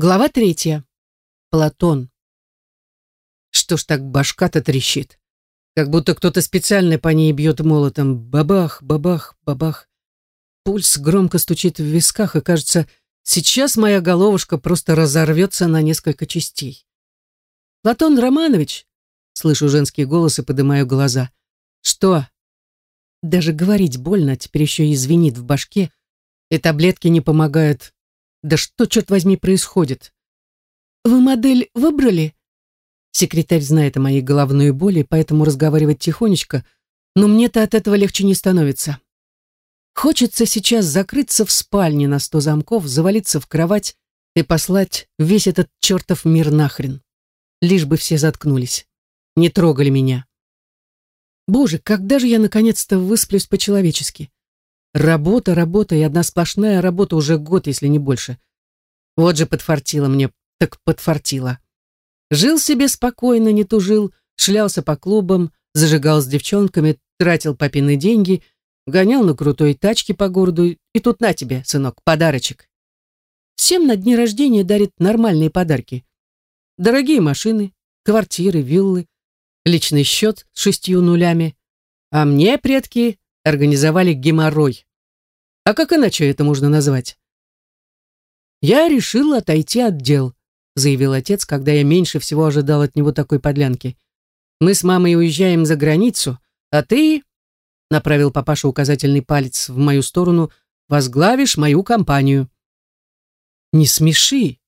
Глава третья. Платон. Что ж так башка-то трещит? Как будто кто-то специально по ней бьет молотом. Бабах, бабах, бабах. Пульс громко стучит в висках, и кажется, сейчас моя головушка просто разорвется на несколько частей. «Платон Романович!» Слышу женский голос и поднимаю глаза. «Что?» Даже говорить больно, теперь еще и звенит в башке, и таблетки не помогают да что, черт возьми, происходит? Вы модель выбрали? Секретарь знает о моей головной боли, поэтому разговаривать тихонечко, но мне-то от этого легче не становится. Хочется сейчас закрыться в спальне на сто замков, завалиться в кровать и послать весь этот чертов мир нахрен. Лишь бы все заткнулись. Не трогали меня. Боже, когда же я наконец-то высплюсь по-человечески? Работа, работа и одна сплошная работа уже год, если не больше. Вот же подфартило мне, так подфартило. Жил себе спокойно, не тужил, шлялся по клубам, зажигал с девчонками, тратил папины деньги, гонял на крутой тачке по городу, и тут на тебе, сынок, подарочек. Всем на дни рождения дарит нормальные подарки. Дорогие машины, квартиры, виллы, личный счет с шестью нулями. А мне, предки, организовали геморрой. А как иначе это можно назвать? «Я решил отойти от дел», — заявил отец, когда я меньше всего ожидал от него такой подлянки. «Мы с мамой уезжаем за границу, а ты...» — направил папаша указательный палец в мою сторону. «Возглавишь мою компанию». «Не смеши!»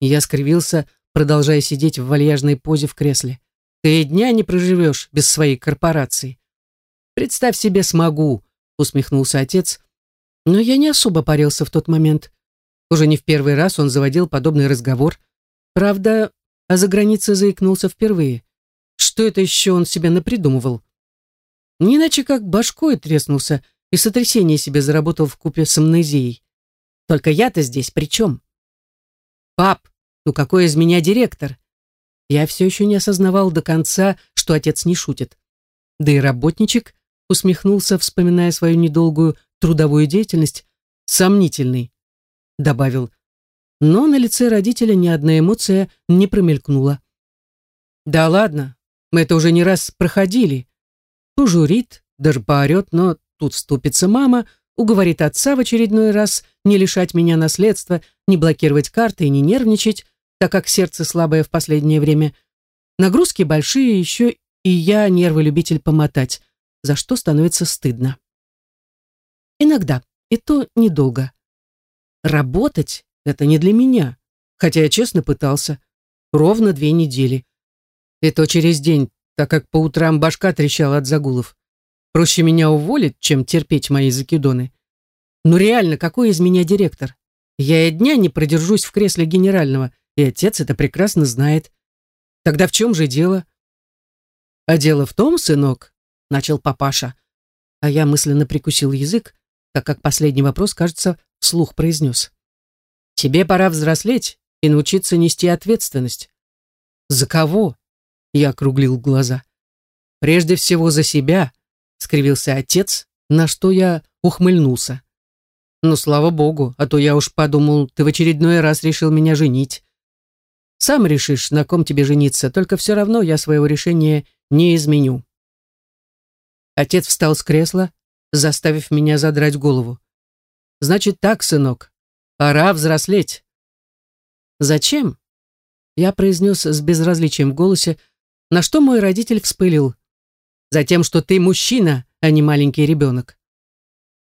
Я скривился, продолжая сидеть в вальяжной позе в кресле. «Ты дня не проживешь без своей корпорации. Представь себе, смогу, усмехнулся отец. Но я не особо парился в тот момент. Уже не в первый раз он заводил подобный разговор. Правда, а за границей заикнулся впервые. Что это еще он себе напридумывал? Не иначе как башкой треснулся и сотрясение себе заработал в купе с амнезией. Только я-то здесь при чем? Пап, ну какой из меня директор? Я все еще не осознавал до конца, что отец не шутит. Да и работничек усмехнулся, вспоминая свою недолгую трудовую деятельность, сомнительный, добавил. Но на лице родителя ни одна эмоция не промелькнула. Да ладно, мы это уже не раз проходили. Пожурит, даже поорет, но тут вступится мама, уговорит отца в очередной раз не лишать меня наследства, не блокировать карты и не нервничать, так как сердце слабое в последнее время. Нагрузки большие, еще и я нервы-любитель помотать за что становится стыдно. Иногда, и то недолго. Работать — это не для меня, хотя я честно пытался. Ровно две недели. И то через день, так как по утрам башка трещала от загулов. Проще меня уволить, чем терпеть мои закидоны. Ну реально, какой из меня директор? Я и дня не продержусь в кресле генерального, и отец это прекрасно знает. Тогда в чем же дело? А дело в том, сынок, начал папаша. А я мысленно прикусил язык, так как последний вопрос, кажется, вслух произнес. «Тебе пора взрослеть и научиться нести ответственность». «За кого?» Я округлил глаза. «Прежде всего за себя», — скривился отец, на что я ухмыльнулся. «Ну, слава богу, а то я уж подумал, ты в очередной раз решил меня женить. Сам решишь, на ком тебе жениться, только все равно я своего решения не изменю». Отец встал с кресла, заставив меня задрать голову. «Значит так, сынок, пора взрослеть». «Зачем?» Я произнес с безразличием в голосе, на что мой родитель вспылил. «Затем, что ты мужчина, а не маленький ребенок».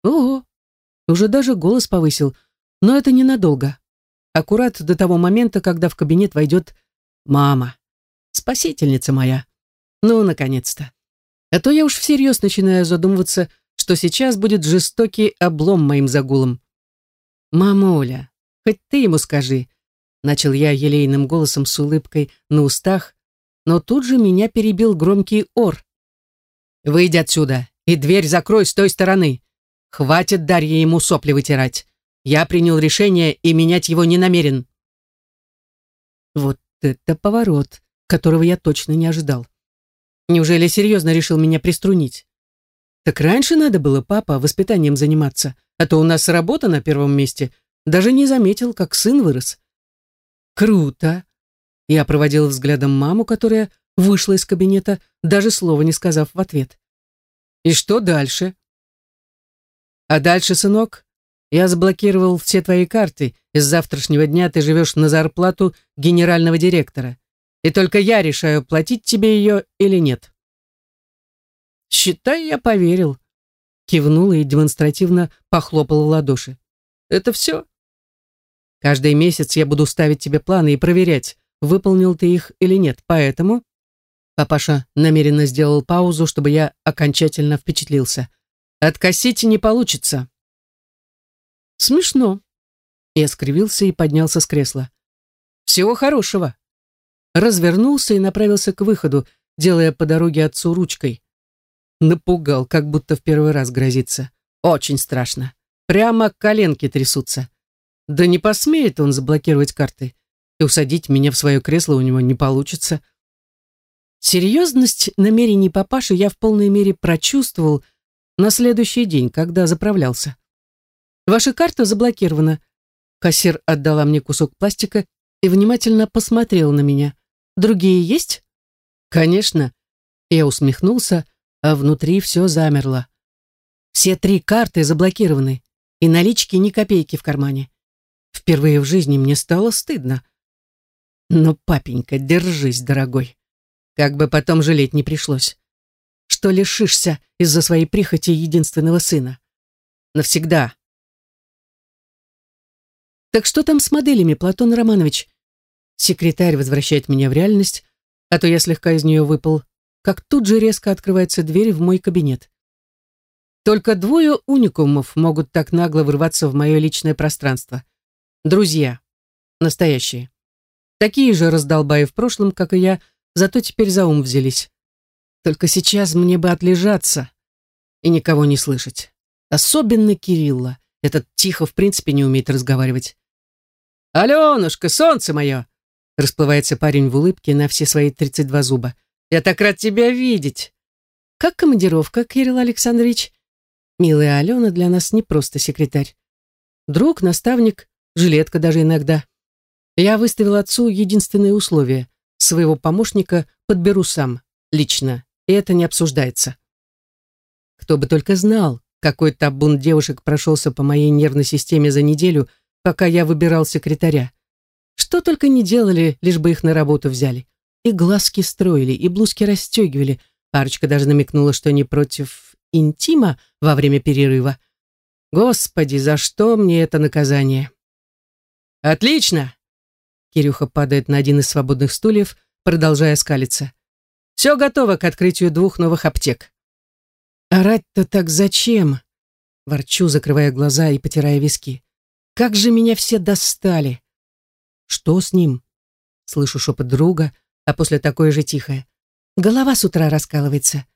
«Ого!» Уже даже голос повысил, но это ненадолго. Аккурат до того момента, когда в кабинет войдет мама. Спасительница моя. Ну, наконец-то. А то я уж всерьез начинаю задумываться, что сейчас будет жестокий облом моим загулам. «Мамуля, хоть ты ему скажи», — начал я елейным голосом с улыбкой на устах, но тут же меня перебил громкий ор. «Выйди отсюда и дверь закрой с той стороны. Хватит Дарье ему сопли вытирать. Я принял решение и менять его не намерен». Вот это поворот, которого я точно не ожидал. Неужели серьезно решил меня приструнить? Так раньше надо было, папа, воспитанием заниматься, а то у нас работа на первом месте. Даже не заметил, как сын вырос. Круто. Я проводил взглядом маму, которая вышла из кабинета, даже слова не сказав в ответ. И что дальше? А дальше, сынок, я заблокировал все твои карты, с завтрашнего дня ты живешь на зарплату генерального директора. И только я решаю, платить тебе ее или нет. Считай, я поверил. Кивнула и демонстративно похлопала ладоши. Это все? Каждый месяц я буду ставить тебе планы и проверять, выполнил ты их или нет. Поэтому папаша намеренно сделал паузу, чтобы я окончательно впечатлился. Откосить не получится. Смешно. Я скривился и поднялся с кресла. Всего хорошего. Развернулся и направился к выходу, делая по дороге отцу ручкой. Напугал, как будто в первый раз грозится. Очень страшно. Прямо коленки трясутся. Да не посмеет он заблокировать карты. И усадить меня в свое кресло у него не получится. Серьезность намерений папаши я в полной мере прочувствовал на следующий день, когда заправлялся. Ваша карта заблокирована. Кассир отдала мне кусок пластика и внимательно посмотрел на меня. Другие есть? Конечно. Я усмехнулся, а внутри все замерло. Все три карты заблокированы, и налички ни копейки в кармане. Впервые в жизни мне стало стыдно. Но, папенька, держись, дорогой. Как бы потом жалеть не пришлось. Что лишишься из-за своей прихоти единственного сына. Навсегда. Так что там с моделями, Платон Романович? Секретарь возвращает меня в реальность, а то я слегка из нее выпал, как тут же резко открывается дверь в мой кабинет. Только двое уникумов могут так нагло врываться в мое личное пространство. Друзья. Настоящие. Такие же раздолбаи в прошлом, как и я, зато теперь за ум взялись. Только сейчас мне бы отлежаться и никого не слышать. Особенно Кирилла. Этот тихо в принципе не умеет разговаривать. «Аленушка, солнце мое!» Расплывается парень в улыбке на все свои тридцать два зуба. «Я так рад тебя видеть!» «Как командировка, Кирилл Александрович?» Милая Алена для нас не просто секретарь. Друг, наставник, жилетка даже иногда. Я выставил отцу единственное условие. Своего помощника подберу сам, лично, и это не обсуждается. Кто бы только знал, какой табун девушек прошелся по моей нервной системе за неделю, пока я выбирал секретаря. Что только не делали, лишь бы их на работу взяли. И глазки строили, и блузки расстегивали. Парочка даже намекнула, что не против интима во время перерыва. Господи, за что мне это наказание? Отлично! Кирюха падает на один из свободных стульев, продолжая скалиться. Все готово к открытию двух новых аптек. Орать-то так зачем? Ворчу, закрывая глаза и потирая виски. Как же меня все достали! Что с ним? Слышу шепот друга, а после такое же тихое. Голова с утра раскалывается.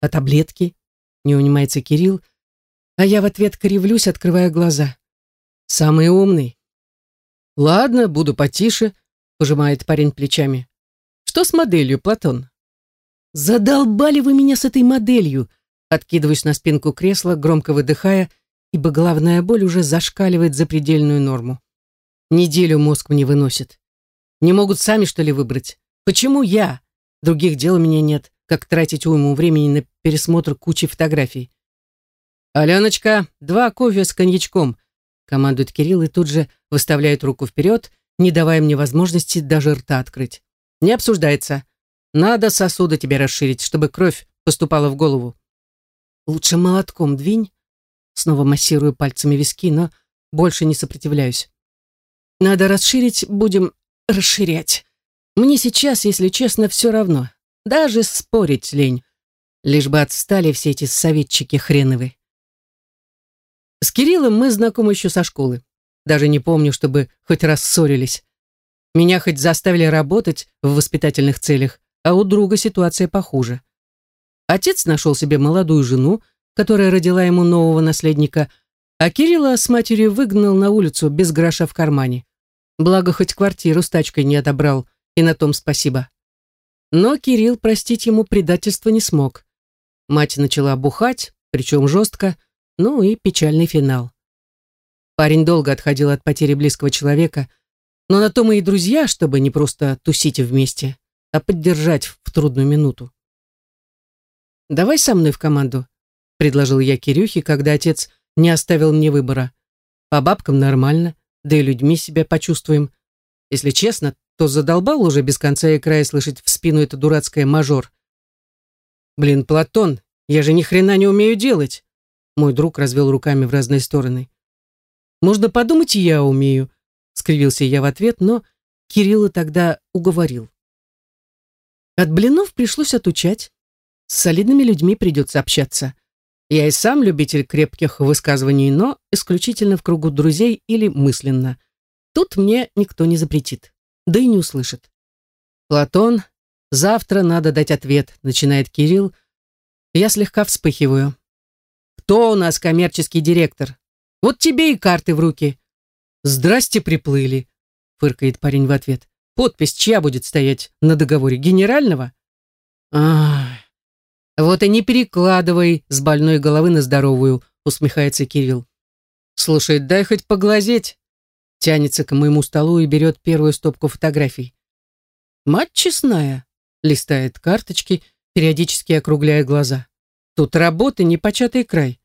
А таблетки? Не унимается Кирилл, а я в ответ кривлюсь, открывая глаза. Самый умный. Ладно, буду потише, пожимает парень плечами. Что с моделью, Платон? Задолбали вы меня с этой моделью. Откидываюсь на спинку кресла, громко выдыхая, ибо головная боль уже зашкаливает за предельную норму. Неделю мозг мне выносит. Не могут сами, что ли, выбрать? Почему я? Других дел у меня нет, как тратить уйму времени на пересмотр кучи фотографий. «Аленочка, два кофе с коньячком», командует Кирилл и тут же выставляет руку вперед, не давая мне возможности даже рта открыть. «Не обсуждается. Надо сосуды тебе расширить, чтобы кровь поступала в голову». «Лучше молотком двинь». Снова массирую пальцами виски, но больше не сопротивляюсь. «Надо расширить, будем расширять. Мне сейчас, если честно, все равно. Даже спорить лень. Лишь бы отстали все эти советчики хреновы. С Кириллом мы знакомы еще со школы. Даже не помню, чтобы хоть раз ссорились. Меня хоть заставили работать в воспитательных целях, а у друга ситуация похуже. Отец нашел себе молодую жену, которая родила ему нового наследника, а Кирилла с матерью выгнал на улицу без гроша в кармане. Благо, хоть квартиру с тачкой не отобрал, и на том спасибо. Но Кирилл простить ему предательство не смог. Мать начала бухать, причем жестко, ну и печальный финал. Парень долго отходил от потери близкого человека, Но на то мы и друзья, чтобы не просто тусить вместе, а поддержать в трудную минуту. «Давай со мной в команду», — предложил я Кирюхе, когда отец не оставил мне выбора. «По бабкам нормально, да и людьми себя почувствуем. Если честно, то задолбал уже без конца и края слышать в спину это дурацкое мажор. Блин, Платон, я же ни хрена не умею делать. Мой друг развел руками в разные стороны. Можно подумать, я умею, скривился я в ответ, но Кирилла тогда уговорил. От блинов пришлось отучать. С солидными людьми придется общаться. Я и сам любитель крепких высказываний, но исключительно в кругу друзей или мысленно. Тут мне никто не запретит, да и не услышит. Платон, завтра надо дать ответ, начинает Кирилл. Я слегка вспыхиваю. Кто у нас коммерческий директор? Вот тебе и карты в руки. Здрасте, приплыли, фыркает парень в ответ. Подпись чья будет стоять на договоре? Генерального? Ах, вот и не перекладывай с больной головы на здоровую, усмехается Кирилл. Слушай, дай хоть поглазеть. Тянется к моему столу и берет первую стопку фотографий. Мать честная, листает карточки, периодически округляя глаза. Тут работы непочатый край.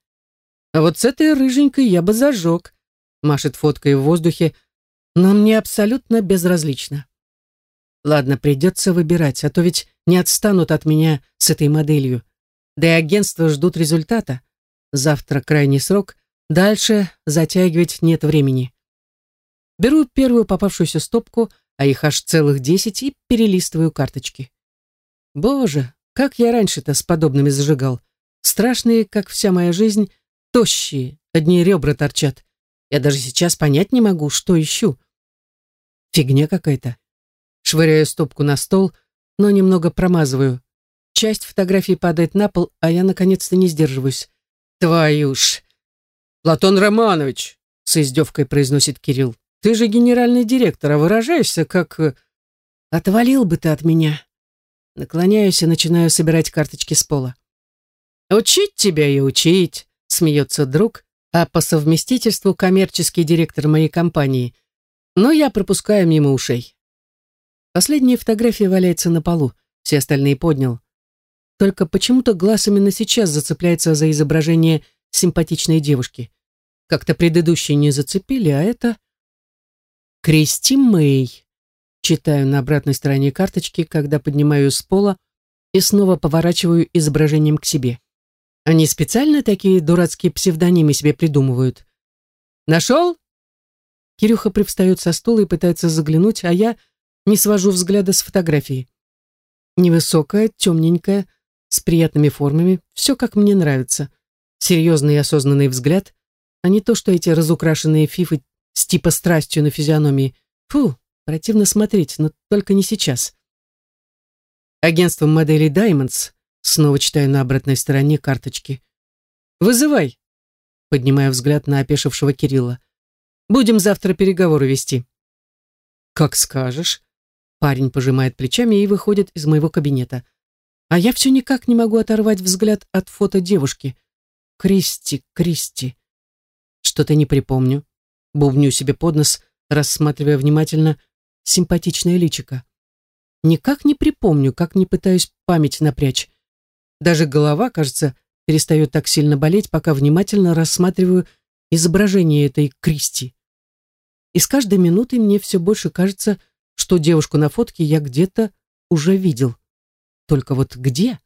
А вот с этой рыженькой я бы зажег. Машет фоткой в воздухе, но мне абсолютно безразлично. Ладно, придется выбирать, а то ведь не отстанут от меня с этой моделью. Да и агентства ждут результата. Завтра крайний срок, дальше затягивать нет времени. Беру первую попавшуюся стопку, а их аж целых десять, и перелистываю карточки. Боже, как я раньше-то с подобными зажигал. Страшные, как вся моя жизнь, тощие, одни ребра торчат. Я даже сейчас понять не могу, что ищу. Фигня какая-то. Швыряю стопку на стол, но немного промазываю. Часть фотографий падает на пол, а я наконец-то не сдерживаюсь. Твою ж! Платон Романович, с издевкой произносит Кирилл. Ты же генеральный директор, а выражаешься как... Э, Отвалил бы ты от меня. Наклоняюсь и начинаю собирать карточки с пола. Учить тебя и учить, смеется друг, а по совместительству коммерческий директор моей компании. Но я пропускаю мимо ушей. Последняя фотография валяется на полу, все остальные поднял. Только почему-то глаз именно сейчас зацепляется за изображение симпатичной девушки. Как-то предыдущие не зацепили, а это... Кристи Мэй. Читаю на обратной стороне карточки, когда поднимаю с пола и снова поворачиваю изображением к себе. Они специально такие дурацкие псевдонимы себе придумывают. «Нашел?» Кирюха привстает со стула и пытается заглянуть, а я не свожу взгляда с фотографии. Невысокая, темненькая, с приятными формами, все как мне нравится. Серьезный и осознанный взгляд, а не то, что эти разукрашенные фифы с типа страстью на физиономии. Фу, противно смотреть, но только не сейчас. Агентство моделей Diamonds, снова читаю на обратной стороне карточки. «Вызывай», поднимая взгляд на опешившего Кирилла. «Будем завтра переговоры вести». «Как скажешь», Парень пожимает плечами и выходит из моего кабинета. А я все никак не могу оторвать взгляд от фото девушки. Кристи, Кристи. Что-то не припомню. Бубню себе под нос, рассматривая внимательно симпатичное личико. Никак не припомню, как не пытаюсь память напрячь. Даже голова, кажется, перестает так сильно болеть, пока внимательно рассматриваю изображение этой Кристи. И с каждой минутой мне все больше кажется, что девушку на фотке я где-то уже видел. Только вот где?